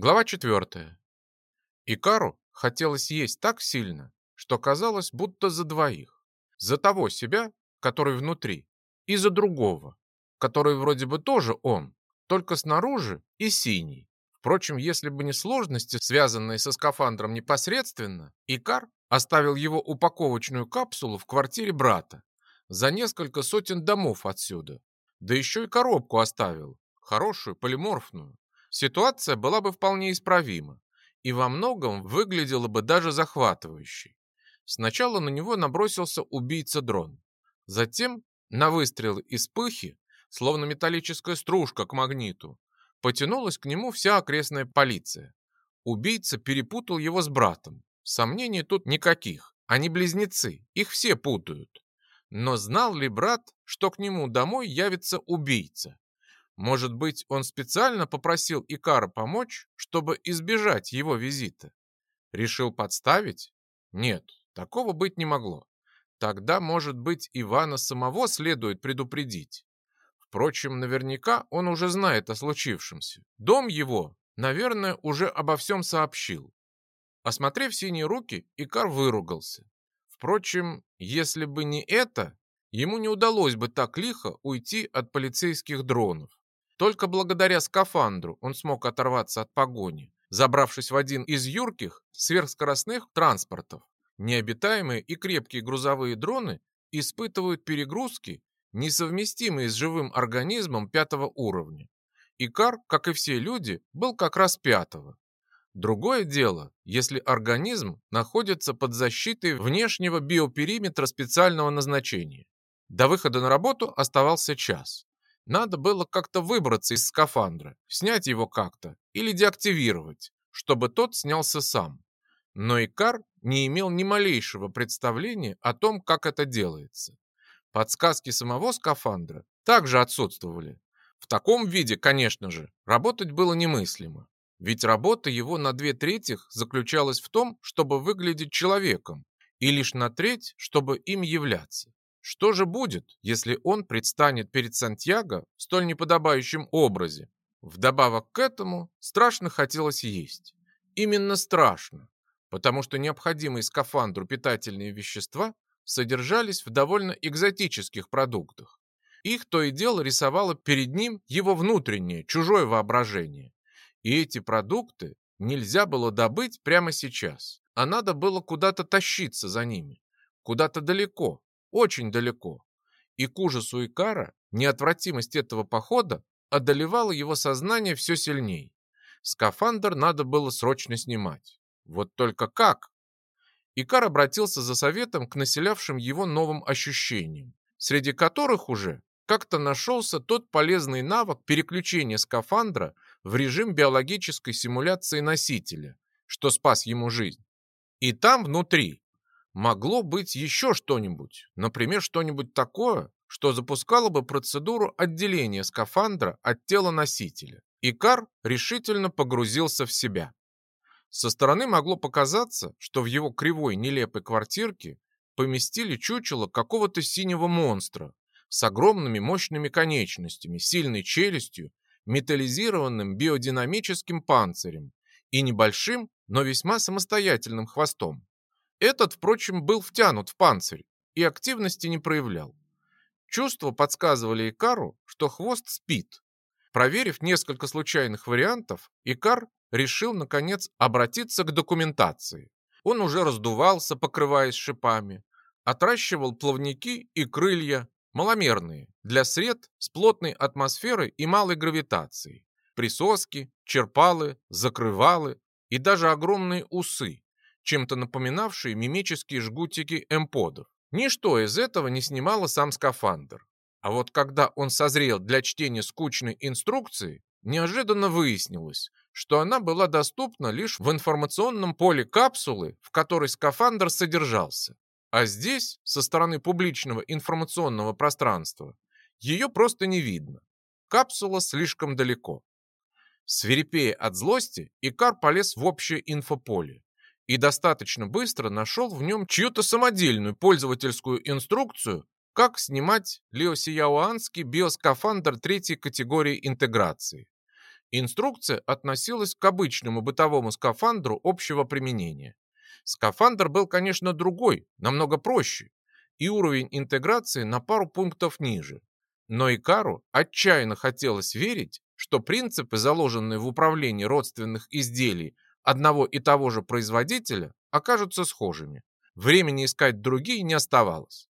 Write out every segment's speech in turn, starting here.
Глава 4. Икару хотелось есть так сильно, что казалось, будто за двоих. За того себя, который внутри, и за другого, который вроде бы тоже он, только снаружи и синий. Впрочем, если бы не сложности, связанные со скафандром непосредственно, Икар оставил его упаковочную капсулу в квартире брата за несколько сотен домов отсюда. Да еще и коробку оставил, хорошую, полиморфную, ситуация была бы вполне исправима и во многом выглядела бы даже захватывающей. Сначала на него набросился убийца-дрон. Затем на выстрел из пыхи, словно металлическая стружка к магниту, потянулась к нему вся окрестная полиция. Убийца перепутал его с братом. Сомнений тут никаких. Они близнецы, их все путают. Но знал ли брат, что к нему домой явится убийца? Может быть, он специально попросил Икара помочь, чтобы избежать его визита? Решил подставить? Нет, такого быть не могло. Тогда, может быть, Ивана самого следует предупредить. Впрочем, наверняка он уже знает о случившемся. Дом его, наверное, уже обо всем сообщил. Осмотрев синие руки, Икар выругался. Впрочем, если бы не это, ему не удалось бы так лихо уйти от полицейских дронов. Только благодаря скафандру он смог оторваться от погони, забравшись в один из юрких сверхскоростных транспортов. Необитаемые и крепкие грузовые дроны испытывают перегрузки, несовместимые с живым организмом пятого уровня. Икар, как и все люди, был как раз пятого. Другое дело, если организм находится под защитой внешнего биопериметра специального назначения. До выхода на работу оставался час. Надо было как-то выбраться из скафандра, снять его как-то или деактивировать, чтобы тот снялся сам. Но Икар не имел ни малейшего представления о том, как это делается. Подсказки самого скафандра также отсутствовали. В таком виде, конечно же, работать было немыслимо. Ведь работа его на две трети заключалась в том, чтобы выглядеть человеком, и лишь на треть, чтобы им являться. Что же будет, если он предстанет перед Сантьяго в столь неподобающем образе? Вдобавок к этому страшно хотелось есть. Именно страшно, потому что необходимые скафандру питательные вещества содержались в довольно экзотических продуктах. Их то и дело рисовало перед ним его внутреннее, чужое воображение. И эти продукты нельзя было добыть прямо сейчас, а надо было куда-то тащиться за ними, куда-то далеко, очень далеко. И к ужасу Икара неотвратимость этого похода одолевала его сознание все сильней. Скафандр надо было срочно снимать. Вот только как? Икар обратился за советом к населявшим его новым ощущениям, среди которых уже как-то нашелся тот полезный навык переключения скафандра в режим биологической симуляции носителя, что спас ему жизнь. И там внутри Могло быть еще что-нибудь, например, что-нибудь такое, что запускало бы процедуру отделения скафандра от тела носителя. Икар решительно погрузился в себя. Со стороны могло показаться, что в его кривой нелепой квартирке поместили чучело какого-то синего монстра с огромными мощными конечностями, сильной челюстью, металлизированным биодинамическим панцирем и небольшим, но весьма самостоятельным хвостом. Этот, впрочем, был втянут в панцирь и активности не проявлял. Чувства подсказывали Икару, что хвост спит. Проверив несколько случайных вариантов, Икар решил, наконец, обратиться к документации. Он уже раздувался, покрываясь шипами, отращивал плавники и крылья, маломерные, для сред с плотной атмосферой и малой гравитацией, присоски, черпалы, закрывалы и даже огромные усы, чем-то напоминавшие мимические жгутики эмподов. Ничто из этого не снимало сам скафандр. А вот когда он созрел для чтения скучной инструкции, неожиданно выяснилось, что она была доступна лишь в информационном поле капсулы, в которой скафандр содержался. А здесь, со стороны публичного информационного пространства, ее просто не видно. Капсула слишком далеко. Свирепея от злости, Икар полез в общее инфополе и достаточно быстро нашел в нем чью-то самодельную пользовательскую инструкцию, как снимать леосияуанский биоскафандр третьей категории интеграции. Инструкция относилась к обычному бытовому скафандру общего применения. Скафандр был, конечно, другой, намного проще, и уровень интеграции на пару пунктов ниже. Но Икару отчаянно хотелось верить, что принципы, заложенные в управлении родственных изделий одного и того же производителя, окажутся схожими. Времени искать другие не оставалось.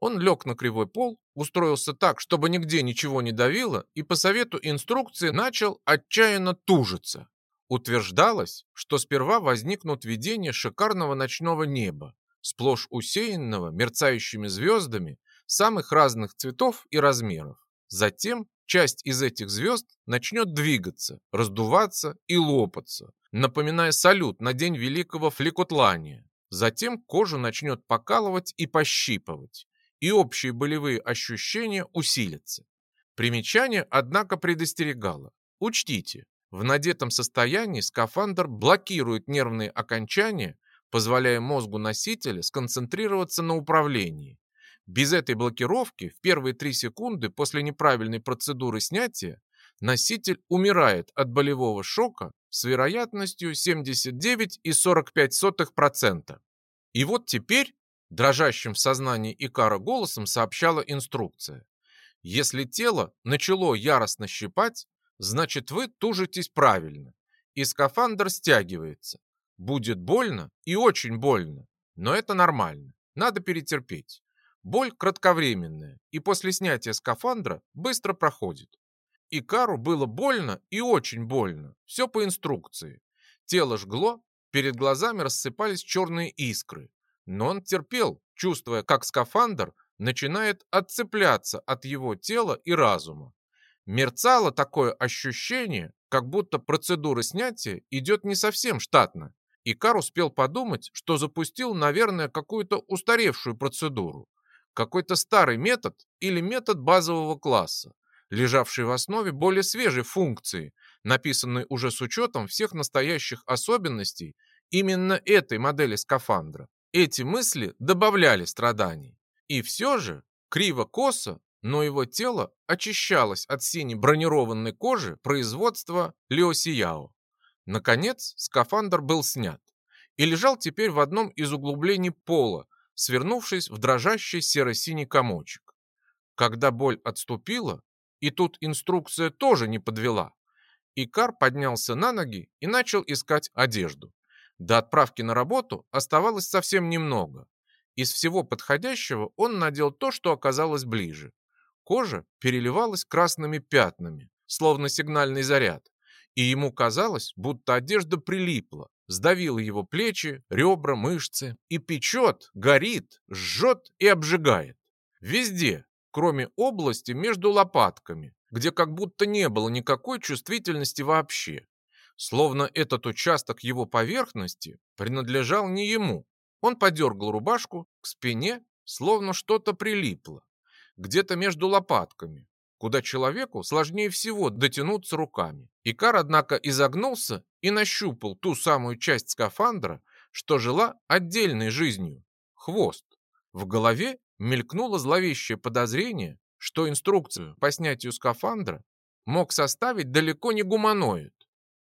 Он лег на кривой пол, устроился так, чтобы нигде ничего не давило, и по совету инструкции начал отчаянно тужиться. Утверждалось, что сперва возникнут видения шикарного ночного неба, сплошь усеянного мерцающими звездами самых разных цветов и размеров. Затем часть из этих звезд начнет двигаться, раздуваться и лопаться, напоминая салют на день великого фликотлания. Затем кожу начнет покалывать и пощипывать, и общие болевые ощущения усилятся. Примечание, однако, предостерегало. Учтите, в надетом состоянии скафандр блокирует нервные окончания, позволяя мозгу носителя сконцентрироваться на управлении. Без этой блокировки в первые три секунды после неправильной процедуры снятия носитель умирает от болевого шока с вероятностью 79,45%. И вот теперь Дрожащим в сознании Икара голосом сообщала инструкция. Если тело начало яростно щипать, значит вы тужитесь правильно, и скафандр стягивается. Будет больно и очень больно, но это нормально, надо перетерпеть. Боль кратковременная, и после снятия скафандра быстро проходит. Икару было больно и очень больно, все по инструкции. Тело жгло, перед глазами рассыпались черные искры, но он терпел, чувствуя, как скафандр начинает отцепляться от его тела и разума. Мерцало такое ощущение, как будто процедура снятия идет не совсем штатно. Икар успел подумать, что запустил, наверное, какую-то устаревшую процедуру. Какой-то старый метод или метод базового класса, лежавший в основе более свежей функции, написанной уже с учетом всех настоящих особенностей именно этой модели скафандра. Эти мысли добавляли страданий. И все же, криво-косо, но его тело очищалось от синей бронированной кожи производства Леосияо. Наконец, скафандр был снят и лежал теперь в одном из углублений пола, свернувшись в дрожащий серо-синий комочек. Когда боль отступила, и тут инструкция тоже не подвела, Икар поднялся на ноги и начал искать одежду. До отправки на работу оставалось совсем немного. Из всего подходящего он надел то, что оказалось ближе. Кожа переливалась красными пятнами, словно сигнальный заряд, и ему казалось, будто одежда прилипла, сдавила его плечи, ребра, мышцы, и печет, горит, жжет и обжигает. Везде, кроме области между лопатками, где как будто не было никакой чувствительности вообще словно этот участок его поверхности принадлежал не ему. Он подергал рубашку к спине, словно что-то прилипло, где-то между лопатками, куда человеку сложнее всего дотянуться руками. Икар, однако, изогнулся и нащупал ту самую часть скафандра, что жила отдельной жизнью – хвост. В голове мелькнуло зловещее подозрение, что инструкцию по снятию скафандра мог составить далеко не гуманоид.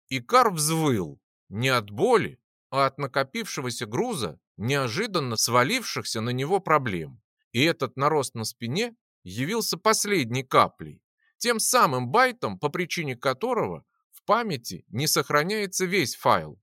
Икар взвыл не от боли, а от накопившегося груза, неожиданно свалившихся на него проблем. И этот нарост на спине явился последней каплей, тем самым байтом, по причине которого в памяти не сохраняется весь файл.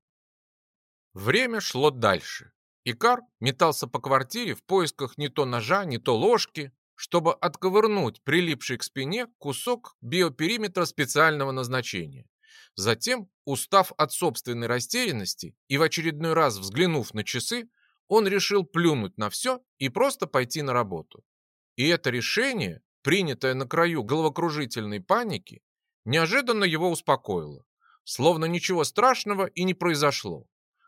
Время шло дальше. Икар метался по квартире в поисках не то ножа, не то ложки, чтобы отковырнуть прилипший к спине кусок биопериметра специального назначения. Затем, устав от собственной растерянности и в очередной раз взглянув на часы, он решил плюнуть на все и просто пойти на работу. И это решение, принятое на краю головокружительной паники, неожиданно его успокоило. Словно ничего страшного и не произошло.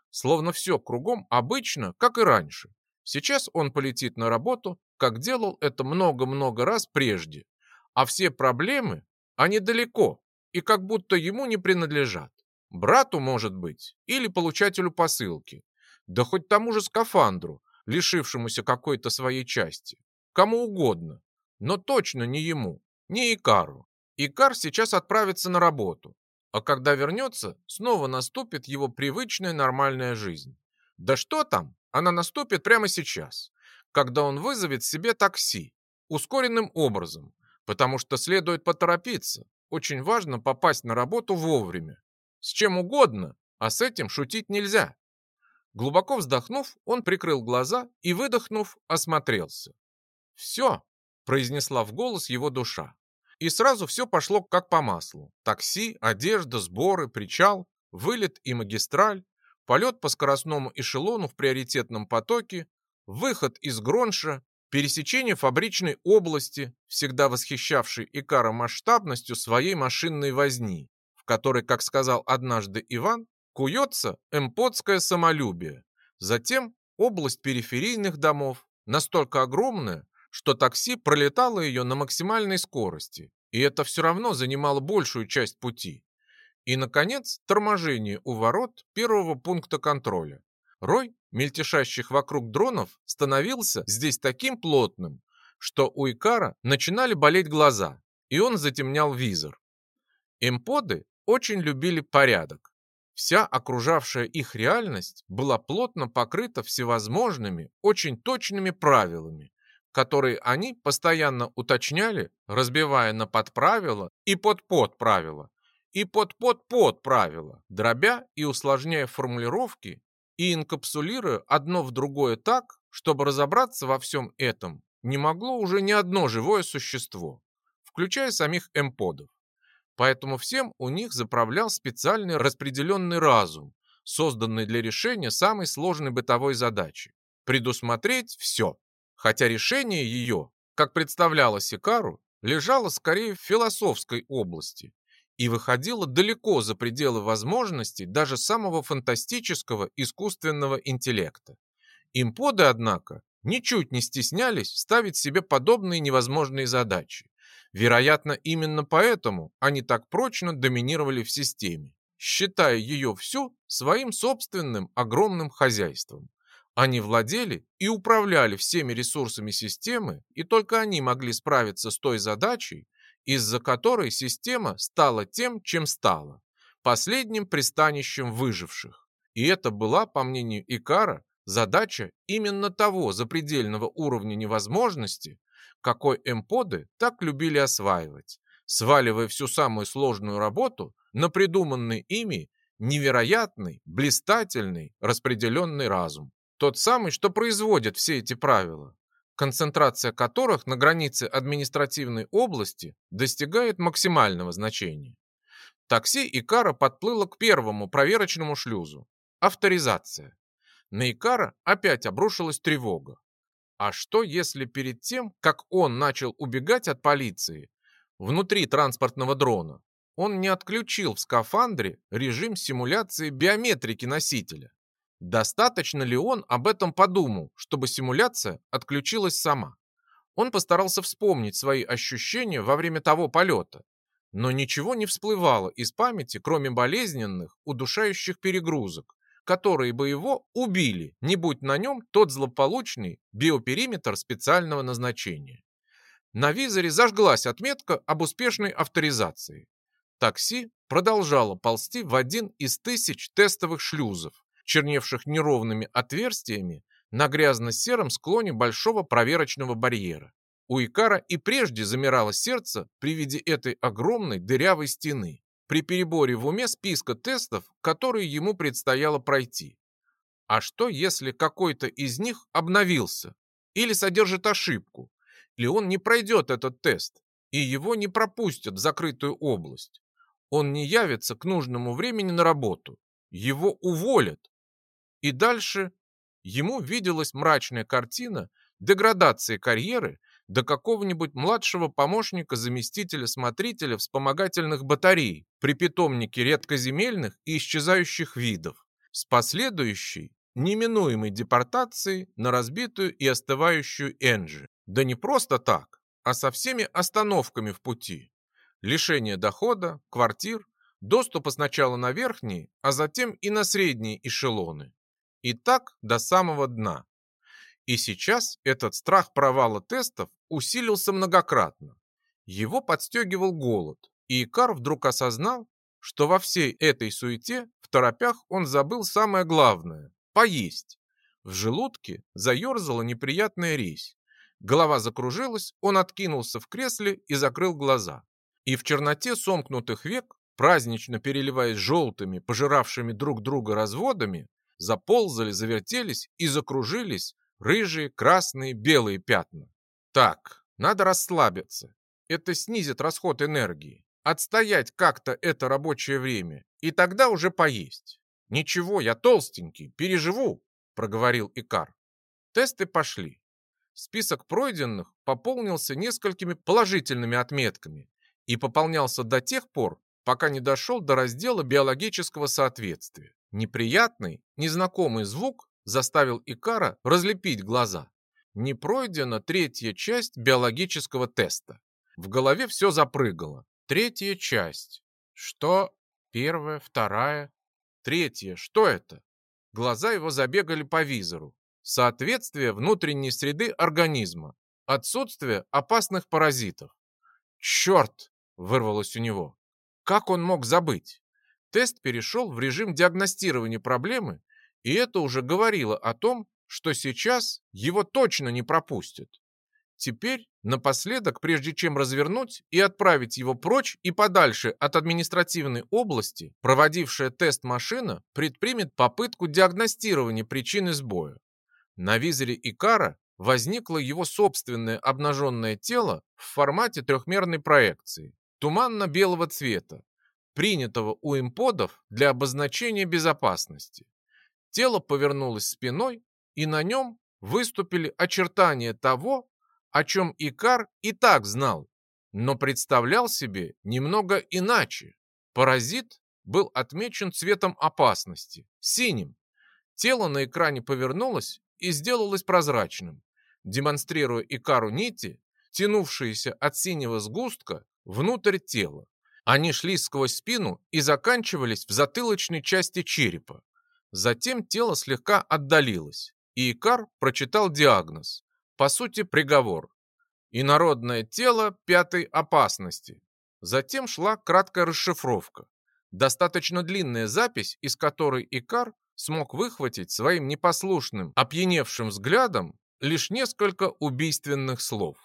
Словно все кругом обычно, как и раньше. Сейчас он полетит на работу, как делал это много-много раз прежде. А все проблемы, они далеко, и как будто ему не принадлежат. Брату, может быть, или получателю посылки. Да хоть тому же скафандру, лишившемуся какой-то своей части. Кому угодно. Но точно не ему, не Икару. Икар сейчас отправится на работу. А когда вернется, снова наступит его привычная нормальная жизнь. Да что там, она наступит прямо сейчас, когда он вызовет себе такси, ускоренным образом, потому что следует поторопиться. Очень важно попасть на работу вовремя. С чем угодно, а с этим шутить нельзя. Глубоко вздохнув, он прикрыл глаза и, выдохнув, осмотрелся. «Все», — произнесла в голос его душа. И сразу все пошло как по маслу. Такси, одежда, сборы, причал, вылет и магистраль, полет по скоростному эшелону в приоритетном потоке, выход из Гронша, пересечение фабричной области, всегда восхищавшей Икара масштабностью своей машинной возни, в которой, как сказал однажды Иван, куется эмпотское самолюбие. Затем область периферийных домов, настолько огромная, что такси пролетало ее на максимальной скорости, и это все равно занимало большую часть пути. И, наконец, торможение у ворот первого пункта контроля. Рой мельтешащих вокруг дронов становился здесь таким плотным, что у Икара начинали болеть глаза, и он затемнял визор. Эмподы очень любили порядок. Вся окружавшая их реальность была плотно покрыта всевозможными, очень точными правилами, которые они постоянно уточняли, разбивая на подправила и под-подправила, и под-под-подправила, дробя и усложняя формулировки и инкапсулируя одно в другое так, чтобы разобраться во всем этом не могло уже ни одно живое существо, включая самих эмподов. Поэтому всем у них заправлял специальный распределенный разум, созданный для решения самой сложной бытовой задачи – предусмотреть все хотя решение ее, как представлялось Икару, лежало скорее в философской области и выходило далеко за пределы возможностей даже самого фантастического искусственного интеллекта. Имподы, однако, ничуть не стеснялись ставить себе подобные невозможные задачи. Вероятно, именно поэтому они так прочно доминировали в системе, считая ее всю своим собственным огромным хозяйством. Они владели и управляли всеми ресурсами системы, и только они могли справиться с той задачей, из-за которой система стала тем, чем стала, последним пристанищем выживших. И это была, по мнению Икара, задача именно того запредельного уровня невозможности, какой эмподы так любили осваивать, сваливая всю самую сложную работу на придуманный ими невероятный, блистательный, распределенный разум. Тот самый, что производит все эти правила, концентрация которых на границе административной области достигает максимального значения. Такси Икара подплыло к первому проверочному шлюзу – авторизация. На Икара опять обрушилась тревога. А что, если перед тем, как он начал убегать от полиции, внутри транспортного дрона, он не отключил в скафандре режим симуляции биометрики носителя? Достаточно ли он об этом подумал, чтобы симуляция отключилась сама? Он постарался вспомнить свои ощущения во время того полета, но ничего не всплывало из памяти, кроме болезненных, удушающих перегрузок, которые бы его убили, не будь на нем тот злополучный биопериметр специального назначения. На визоре зажглась отметка об успешной авторизации. Такси продолжало ползти в один из тысяч тестовых шлюзов, черневших неровными отверстиями на грязно-сером склоне большого проверочного барьера. У Икара и прежде замирало сердце при виде этой огромной дырявой стены, при переборе в уме списка тестов, которые ему предстояло пройти. А что, если какой-то из них обновился или содержит ошибку, или он не пройдет этот тест, и его не пропустят в закрытую область? Он не явится к нужному времени на работу. Его уволят, и дальше ему виделась мрачная картина деградации карьеры до какого-нибудь младшего помощника заместителя смотрителя вспомогательных батарей при питомнике редкоземельных и исчезающих видов с последующей неминуемой депортацией на разбитую и остывающую Энджи. Да не просто так, а со всеми остановками в пути. Лишение дохода, квартир, доступа сначала на верхние, а затем и на средние эшелоны. И так до самого дна. И сейчас этот страх провала тестов усилился многократно. Его подстегивал голод, и Икар вдруг осознал, что во всей этой суете в торопях он забыл самое главное – поесть. В желудке заерзала неприятная резь. Голова закружилась, он откинулся в кресле и закрыл глаза. И в черноте сомкнутых век, празднично переливаясь желтыми, пожиравшими друг друга разводами, заползали, завертелись и закружились рыжие, красные, белые пятна. Так, надо расслабиться. Это снизит расход энергии. Отстоять как-то это рабочее время, и тогда уже поесть. Ничего, я толстенький, переживу, проговорил Икар. Тесты пошли. Список пройденных пополнился несколькими положительными отметками и пополнялся до тех пор, пока не дошел до раздела биологического соответствия. Неприятный, незнакомый звук заставил Икара разлепить глаза. Не пройдена третья часть биологического теста. В голове все запрыгало. Третья часть. Что? Первая, вторая, третья. Что это? Глаза его забегали по визору. Соответствие внутренней среды организма. Отсутствие опасных паразитов. «Черт!» – вырвалось у него. Как он мог забыть? Тест перешел в режим диагностирования проблемы, и это уже говорило о том, что сейчас его точно не пропустят. Теперь, напоследок, прежде чем развернуть и отправить его прочь и подальше от административной области, проводившая тест машина предпримет попытку диагностирования причины сбоя. На визоре Икара возникло его собственное обнаженное тело в формате трехмерной проекции, туманно-белого цвета, принятого у имподов для обозначения безопасности. Тело повернулось спиной, и на нем выступили очертания того, о чем Икар и так знал, но представлял себе немного иначе. Паразит был отмечен цветом опасности, синим. Тело на экране повернулось и сделалось прозрачным, демонстрируя Икару нити, тянувшиеся от синего сгустка внутрь тела. Они шли сквозь спину и заканчивались в затылочной части черепа. Затем тело слегка отдалилось, и Икар прочитал диагноз по сути, приговор. Инородное тело пятой опасности. Затем шла краткая расшифровка. Достаточно длинная запись, из которой Икар смог выхватить своим непослушным, опьяневшим взглядом лишь несколько убийственных слов.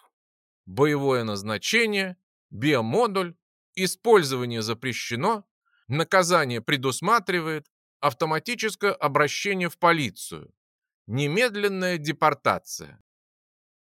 Боевое назначение, биомодуль, использование запрещено, наказание предусматривает, автоматическое обращение в полицию, немедленная депортация.